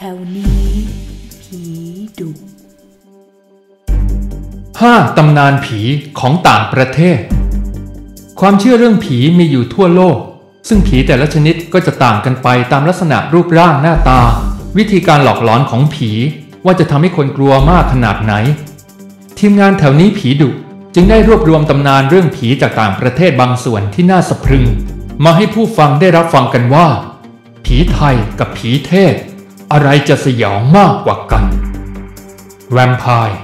แถวนี้ผีดุห้าตำนานผีของต่างประเทศ ความเชื่อเรื่องผีมีอยู่ทั่วโลก ซึ่งผีแต่ละชนิดก็จะต่างกันไปตามลักษณะรูปร่างหน้าตา วิธีการหลอกหลอนของผีว่าจะทำให้คนกลัวมากขนาดไหน ทีมงานแถวนี้ผีดุจึงได้รวบรวมตำนานเรื่องผีจากต่างประเทศบางส่วนที่น่าสะพรึง มาให้ผู้ฟังได้รับฟังกันว่า ผีไทยกับผีเทศ อะไรจะสยองมากกว่ากัน แวมไพร์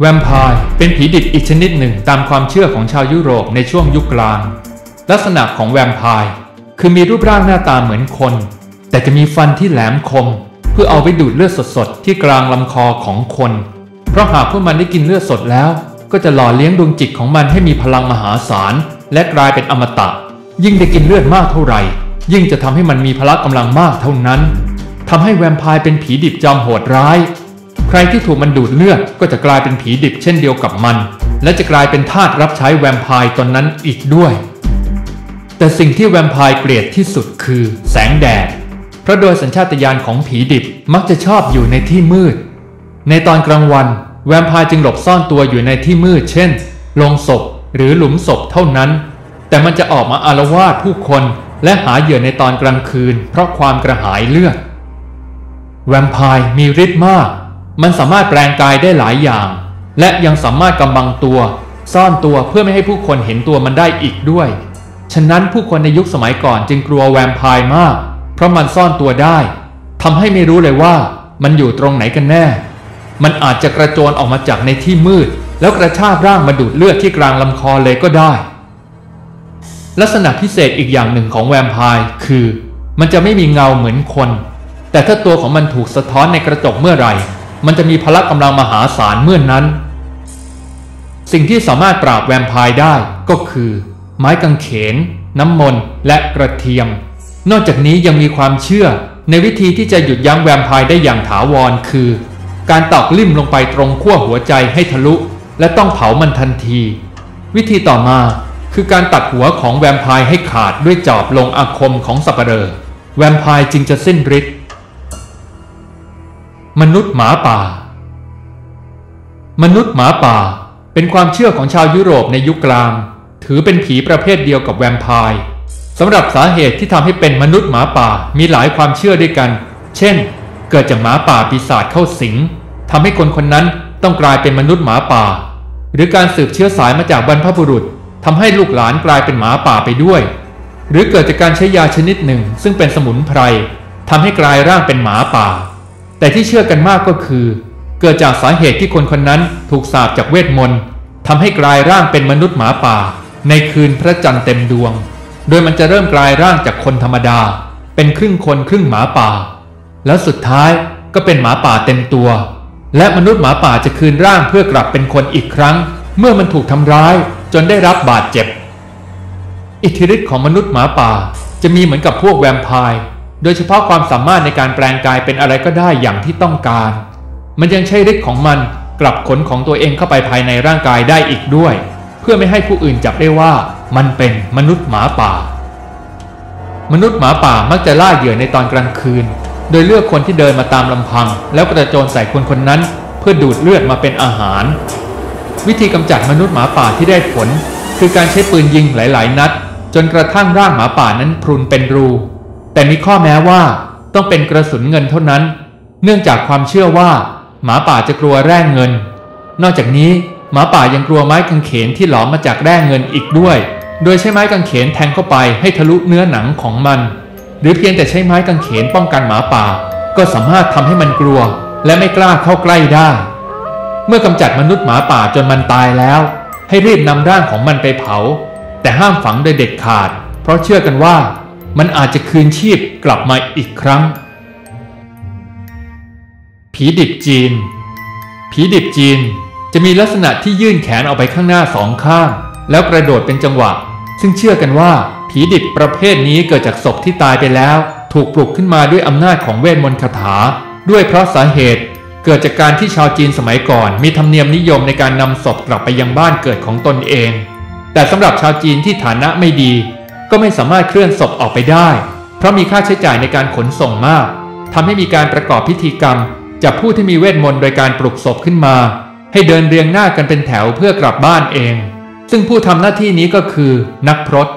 แวมไพร์เป็นผีดิบอีกชนิดหนึ่งตามความเชื่อของชาวยุโรปในช่วงยุคกลาง ลักษณะของแวมไพร์คือมีรูปร่างหน้าตาเหมือนคน แต่จะมีฟันที่แหลมคม เพื่อเอาไปดูดเลือดสดๆ ที่กลางลำคอของคน เพราะหากพวกมันได้กินเลือดสดแล้ว ก็จะหล่อเลี้ยงดวงจิตของมันให้มีพลังมหาศาล และกลายเป็นอมตะ ยิ่งได้กินเลือดมากเท่าไหร่ ยิ่งจะทำให้มันมีพละกำลังมากเท่านั้น ทำให้แวมไพร์เป็นผีดิบจอมโหดร้าย ใครที่ถูกมันดูดเลือดก็จะกลายเป็นผีดิบเช่นเดียวกับมัน และจะกลายเป็นทาสรับใช้แวมไพร์ตนนั้นอีกด้วย แต่สิ่งที่แวมไพร์เกลียดที่สุดคือ แสงแดด เพราะโดยสัญชาตญาณของผีดิบมักจะชอบอยู่ในที่มืด ในตอนกลางวัน แวมไพร์จึงหลบซ่อนตัวอยู่ในที่มืด เช่นลงศพหรือหลุมศพเท่านั้น แต่มันจะออกมาอารวาสผู้คนและหาเหยื่อในตอนกลางคืน เพราะความกระหายเลือด แวมไพร์มีฤทธิ์มาก มันสามารถแปลงกายได้หลายอย่าง และยังสามารถกำบังตัว ซ่อนตัวเพื่อไม่ให้ผู้คนเห็นตัวมันได้อีกด้วย ฉะนั้นผู้คนในยุคสมัยก่อนจึงกลัวแวมไพร์มาก เพราะมันซ่อนตัวได้ทำให้ไม่รู้เลยว่ามันอยู่ตรงไหนกันแน่ มันอาจจะกระโจนออกมาจากในที่มืด แล้วกระชากร่างมาดูดเลือดที่กลางลำคอเลยก็ได้ ลักษณะพิเศษอีกอย่างหนึ่งของแวมไพร์คือ มันจะไม่มีเงาเหมือนคน แต่ถ้าตัวของมันถูกสะท้อนในกระจกเมื่อไหร่ มันจะมีพละกำลังมหาศาลเมื่อนนั้น สิ่งที่สามารถปราบแวมไพร์ได้ก็คือ ไม้กางเขน น้ำมนต์และกระเทียม นอกจากนี้ยังมีความเชื่อในวิธีที่จะหยุดยั้งแวมไพร์ได้อย่างถาวรคือ การตอกลิ่มลงไปตรงขั้วหัวใจให้ทะลุ และต้องเผามันทันที วิธีต่อมาคือการตัดหัวของแวมไพร์ให้ขาดด้วยจอบลงอาคมของสัปเหร่อแวมไพร์จึงจะสิ้นฤทธิ์ มนุษย์หมาป่า มนุษย์หมาป่า เป็นความเชื่อของชาวยุโรปในยุคกลาง ถือเป็นผีประเภทเดียวกับแวมไพร์สำหรับสาเหตุที่ทำให้เป็นมนุษย์หมาป่ามีหลายความเชื่อด้วยกัน เช่น เกิดจากหมาป่าปีศาจเข้าสิงทำให้คนคนนั้นต้องกลายเป็นมนุษย์หมาป่า หรือการสืบเชื้อสายมาจากบรรพบุรุษทำให้ลูกหลานกลายเป็นหมาป่าไปด้วย หรือเกิดจากการใช้ยาชนิดหนึ่ง ซึ่งเป็นสมุนไพรทำให้กลายร่างเป็นหมาป่า แต่ที่เชื่อกันมากก็คือ เกิดจากสาเหตุที่คนคนนั้นถูกสาปจากเวทมนต์ทำให้กลายร่างเป็นมนุษย์หมาป่า ในคืนพระจันทร์เต็มดวง โดยมันจะเริ่มกลายร่างจากคนธรรมดา เป็นครึ่งคนครึ่งหมาป่า แล้วสุดท้ายก็เป็นหมาป่าเต็มตัว และมนุษย์หมาป่าจะคืนร่างเพื่อกลับเป็นคนอีกครั้ง เมื่อมันถูกทำร้ายจนได้รับบาดเจ็บ อิทธิฤทธิ์ของมนุษย์หมาป่า จะมีเหมือนกับพวกแวมไพร์ โดยเฉพาะความสามารถในการแปลงกายเป็นอะไรก็ได้อย่างที่ต้องการ มันยังใช้ฤทธิ์ของมันกลับขนของตัวเองเข้าไปภายในร่างกายได้อีกด้วย เพื่อไม่ให้ผู้อื่นจับได้ว่ามันเป็นมนุษย์หมาป่า มนุษย์หมาป่ามักจะล่าเหยื่อในตอนกลางคืน โดยเลือกคนที่เดินมาตามลำพัง แล้วกระโจนใส่คนคนนั้น เพื่อดูดเลือดมาเป็นอาหาร วิธีกำจัดมนุษย์หมาป่าที่ได้ผล คือการใช้ปืนยิงหลาย ๆ นัด จนกระทั่งร่างหมาป่านั้นพรุนเป็นรู แต่มีข้อแม้ว่าต้องเป็นกระสุนเงินเท่านั้น เนื่องจากความเชื่อว่า หมาป่าจะกลัวแร่เงิน นอกจากนี้หมาป่ายังกลัวไม้กางเขนที่หลอมมาจากแร่เงินอีกด้วย โดยใช้ไม้กางเขนแทงเข้าไปให้ทะลุเนื้อหนังของมัน หรือเพียงแต่ใช้ไม้กางเขนป้องกันหมาป่า ก็สามารถทำให้มันกลัว และไม่กล้าเข้าใกล้ได้ เมื่อกำจัดมนุษย์หมาป่าจนมันตายแล้ว ให้รีบนำร่างของมันไปเผา แต่ห้ามฝังโดยเด็ดขาด เพราะเชื่อกันว่า มันอาจจะคืนชีพกลับมาอีกครั้ง ผีดิบจีน ผีดิบจีนจะมีลักษณะที่ยื่นแขนออกไปข้างหน้าสองข้าง แล้วกระโดดเป็นจังหวะ ซึ่งเชื่อกันว่า ผีดิบประเภทนี้เกิดจากศพที่ตายไปแล้ว ถูกปลุกขึ้นมาด้วยอำนาจของเวทมนต์คาถา ด้วยเพราะสาเหตุ เกิดจากการที่ชาวจีนสมัยก่อน มีธรรมเนียมนิยมในการนำศพกลับไปยังบ้านเกิดของตนเอง แต่สำหรับชาวจีนที่ฐานะไม่ดี ก็ไม่สามารถเคลื่อนศพออกไปได้ เพราะมีค่าใช้จ่ายในการขนส่งมากทำให้มีการประกอบพิธีกรรมจากผู้ที่มีเวทมนต์โดยการปลุกศพขึ้นมา ให้เดินเรียงหน้ากันเป็นแถวเพื่อกลับบ้านเอง ซึ่งผู้ทำหน้าที่นี้ก็คือนักพรต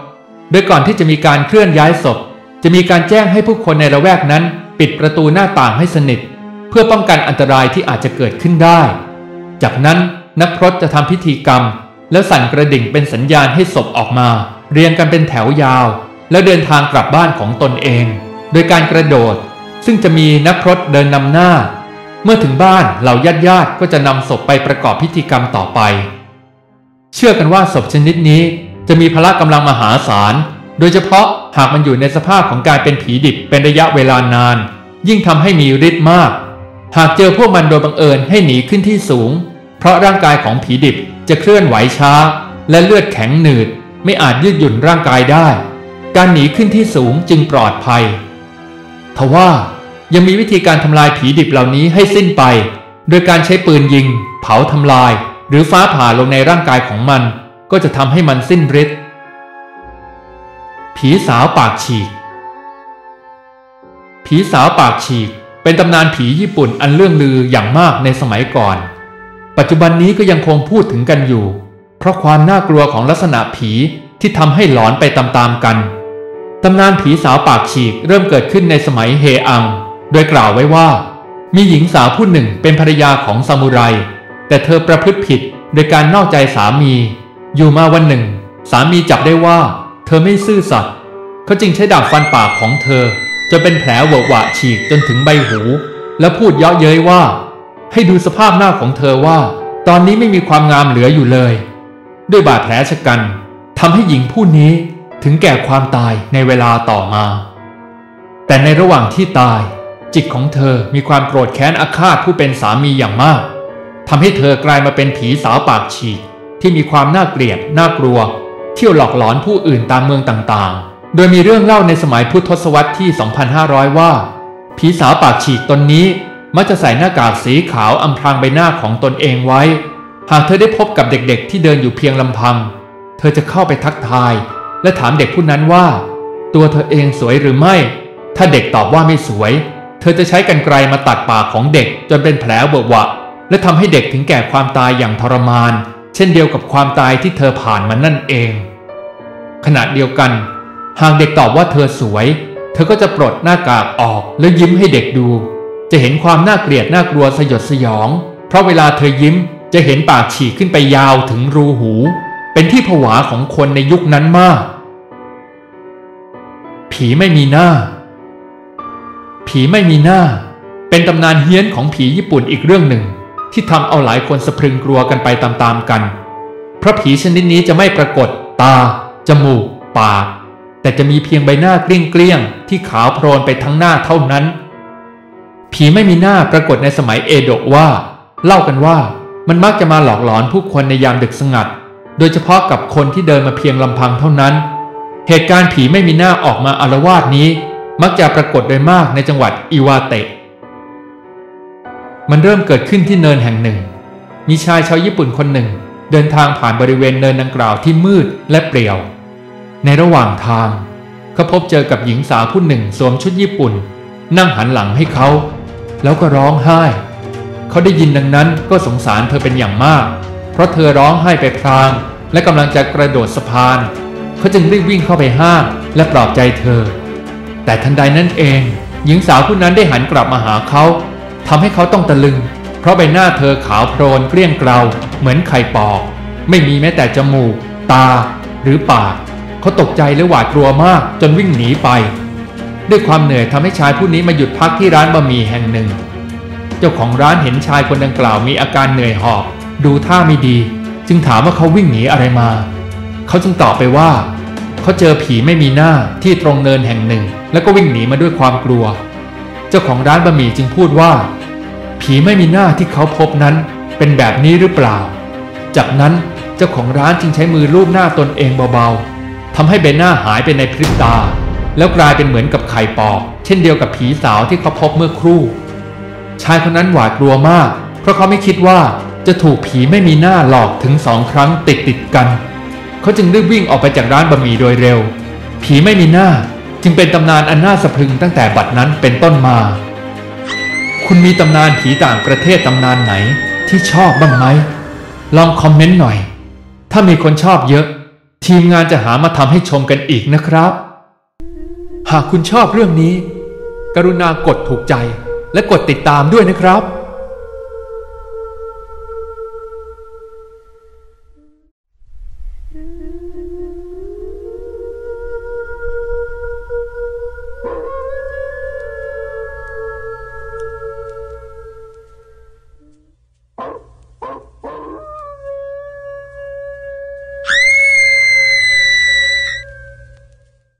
โดยก่อนที่จะมีการเคลื่อนย้ายศพ จะมีการแจ้งให้ผู้คนในละแวกนั้น ปิดประตูหน้าต่างให้สนิท เพื่อป้องกันอันตรายที่อาจจะเกิดขึ้นได้ จากนั้นนักพรตจะทำพิธีกรรม แล้วสั่นกระดิ่งเป็นสัญญาณให้ศพออกมา เรียงกันเป็นแถวยาว แล้วเดินทางกลับบ้านของตนเอง โดยการกระโดด ซึ่งจะมีนักพรตเดินนำหน้า เมื่อถึงบ้านเหล่าญาติญาติก็จะนำศพไปประกอบพิธีกรรมต่อไป เชื่อกันว่าศพชนิดนี้จะมีพละกำลังมหาศาล โดยเฉพาะหากมันอยู่ในสภาพของการเป็นผีดิบเป็นระยะเวลานาน ยิ่งทำให้มีฤทธิ์มาก หากเจอพวกมันโดยบังเอิญให้หนีขึ้นที่สูง เพราะร่างกายของผีดิบจะเคลื่อนไหวช้า และเลือดแข็งหนืด ไม่อาจยืดหยุ่นร่างกายได้ การหนีขึ้นที่สูงจึงปลอดภัย ทว่ายังมีวิธีการทำลายผีดิบเหล่านี้ให้สิ้นไป โดยการใช้ปืนยิง เผาทำลาย หรือฟ้าผ่าลงในร่างกายของมัน ก็จะทำให้มันสิ้นฤทธิ์ผีสาวปากฉีก ผีสาวปากฉีก เป็นตำนานผีญี่ปุ่นอันเลื่องลืออย่างมากในสมัยก่อน ปัจจุบันนี้ก็ยังคงพูดถึงกันอยู่ เพราะความน่ากลัวของลักษณะผีที่ทำให้หลอนไปตามๆกันตำนานผีสาวปากฉีกเริ่มเกิดขึ้นในสมัยเฮอัง โดยกล่าวไว้ว่า มีหญิงสาวผู้หนึ่งเป็นภรรยาของซามูไร แต่เธอประพฤติผิดโดยการนอกใจสามี อยู่มาวันหนึ่ง สามีจับได้ว่า เธอไม่ซื่อสัตย์เขาจึงใช้ดาบฟันปากของเธอ จนเป็นแผลเวอะหวะฉีกจนถึงใบหู แล้วพูดเยาะเย้ยว่า ให้ดูสภาพหน้าของเธอว่า ตอนนี้ไม่มีความงามเหลืออยู่เลย ด้วยบาดแผลชะกันทำให้หญิงผู้นี้ถึงแก่ความตายในเวลาต่อมา แต่ในระหว่างที่ตาย จิตของเธอมีความโกรธแค้นอาฆาตผู้เป็นสามีอย่างมากทำให้เธอกลายมาเป็นผีสาวปากฉีกที่มีความน่าเกลียดน่ากลัว เที่ยวหลอกหลอนผู้อื่นตามเมืองต่างๆ โดยมีเรื่องเล่าในสมัยพุทธศตวรรษที่ 2500 ว่า ผีสาวปากฉีกตนนี้มักจะใส่หน้ากากสีขาวอำพรางใบหน้าของตนเองไว้ หากเธอได้พบกับเด็กๆ ที่เดินอยู่เพียงลำพัง เธอจะเข้าไปทักทาย และถามเด็กผู้นั้นว่า ตัวเธอเองสวยหรือไม่ ถ้าเด็กตอบว่าไม่สวย เธอจะใช้กรรไกรมาตัดปากของเด็กจนเป็นแผลเวอะหวะ และทำให้เด็กถึงแก่ความตายอย่างทรมาน เช่นเดียวกับความตายที่เธอผ่านมานั่นเอง ขณะเดียวกัน หากเด็กตอบว่าเธอสวย เธอก็จะปลดหน้ากากออกแล้วยิ้มให้เด็กดู จะเห็นความน่าเกลียดน่ากลัวสยดสยอง เพราะเวลาเธอยิ้ม จะเห็นปากฉีกขึ้นไปยาวถึงรูหู เป็นที่ผวาของคนในยุคนั้นมาก ผีไม่มีหน้า ผีไม่มีหน้า เป็นตำนานเฮี้ยนของผีญี่ปุ่นอีกเรื่องหนึ่ง ที่ทำเอาหลายคนสะพรึงกลัวกันไปตามๆกัน เพราะผีชนิดนี้จะไม่ปรากฏ ตา จมูก ปาก แต่จะมีเพียงใบหน้าเกลี้ยงกลี้ยงๆที่ขาวโพลนไปทั้งหน้าเท่านั้น ผีไม่มีหน้าปรากฏในสมัยเอโดะว่า เล่ากันว่า มันมักจะมาหลอกหลอนผู้คนในยามดึกสงัด โดยเฉพาะกับคนที่เดินมาเพียงลำพังเท่านั้น เหตุการณ์ผีไม่มีหน้าออกมาอารวาสนี้ มักจะปรากฏโดยมากในจังหวัดอิวาเตะ มันเริ่มเกิดขึ้นที่เนินแห่งหนึ่ง มีชายชาวญี่ปุ่นคนหนึ่ง เดินทางผ่านบริเวณเนินดังกล่าวที่มืดและเปลี่ยว ในระหว่างทางเขาพบเจอกับหญิงสาวผู้หนึ่งสวมชุดญี่ปุ่น นั่งหันหลังให้เขา แล้วก็ร้องไห้ เขาได้ยินดังนั้นก็สงสารเธอเป็นอย่างมาก เพราะเธอร้องไห้ไปพลาง และกำลังจะกระโดดสะพาน เขาจึงรีบวิ่งเข้าไปห้ามและปลอบใจเธอ แต่ทันใดนั้นเอง หญิงสาวผู้นั้นได้หันกลับมาหาเขาทำให้เขาต้องตะลึง เพราะใบหน้าเธอขาวโพลนเกลี้ยงเกลาเหมือนไข่ปอก ไม่มีแม้แต่จมูก ตา หรือปากเขาตกใจและหวาดกลัวมากจนวิ่งหนีไป ด้วยความเหนื่อยทำให้ชายผู้นี้มาหยุดพักที่ร้านบะหมี่แห่งหนึ่ง จ้าของร้านเห็นชายคนดังกล่าวมีอาการเหนื่อยหอบ ดูท่าไม่ดี จึงถามว่าเขาวิ่งหนีอะไรมา เขาจึงตอบไปว่า เขาเจอผีไม่มีหน้าที่ตรงเนินแห่งหนึ่ง แล้วก็วิ่งหนีมาด้วยความกลัว เจ้าของร้านบะหมี่จึงพูดว่า ผีไม่มีหน้าที่เขาพบนั้น เป็นแบบนี้หรือเปล่า จากนั้นเจ้าของร้านจึงใช้มือลูบหน้าตนเองเบาๆทำให้ใบหน้าหายไปในพริบตา แล้วกลายเป็นเหมือนกับไข่ปอก เช่นเดียวกับผีสาวที่เขาพบเมื่อครู่ ชายคนนั้นหวาดกลัวมาก เพราะเขาไม่คิดว่าจะถูกผีไม่มีหน้าหลอกถึงสองครั้งติดติดกัน เขาจึงรีบวิ่งออกไปจากร้านบะหมี่โดยเร็ว ผีไม่มีหน้าจึงเป็นตำนานอันน่าสะพรึงตั้งแต่บัดนั้นเป็นต้นมา คุณมีตำนานผีต่างประเทศตำนานไหนที่ชอบบ้างไหม ลองคอมเมนต์หน่อย ถ้ามีคนชอบเยอะ ทีมงานจะหามาทำให้ชมกันอีกนะครับ หากคุณชอบเรื่องนี้ กรุณากดถูกใจ และกดติดตามด้วยนะครับ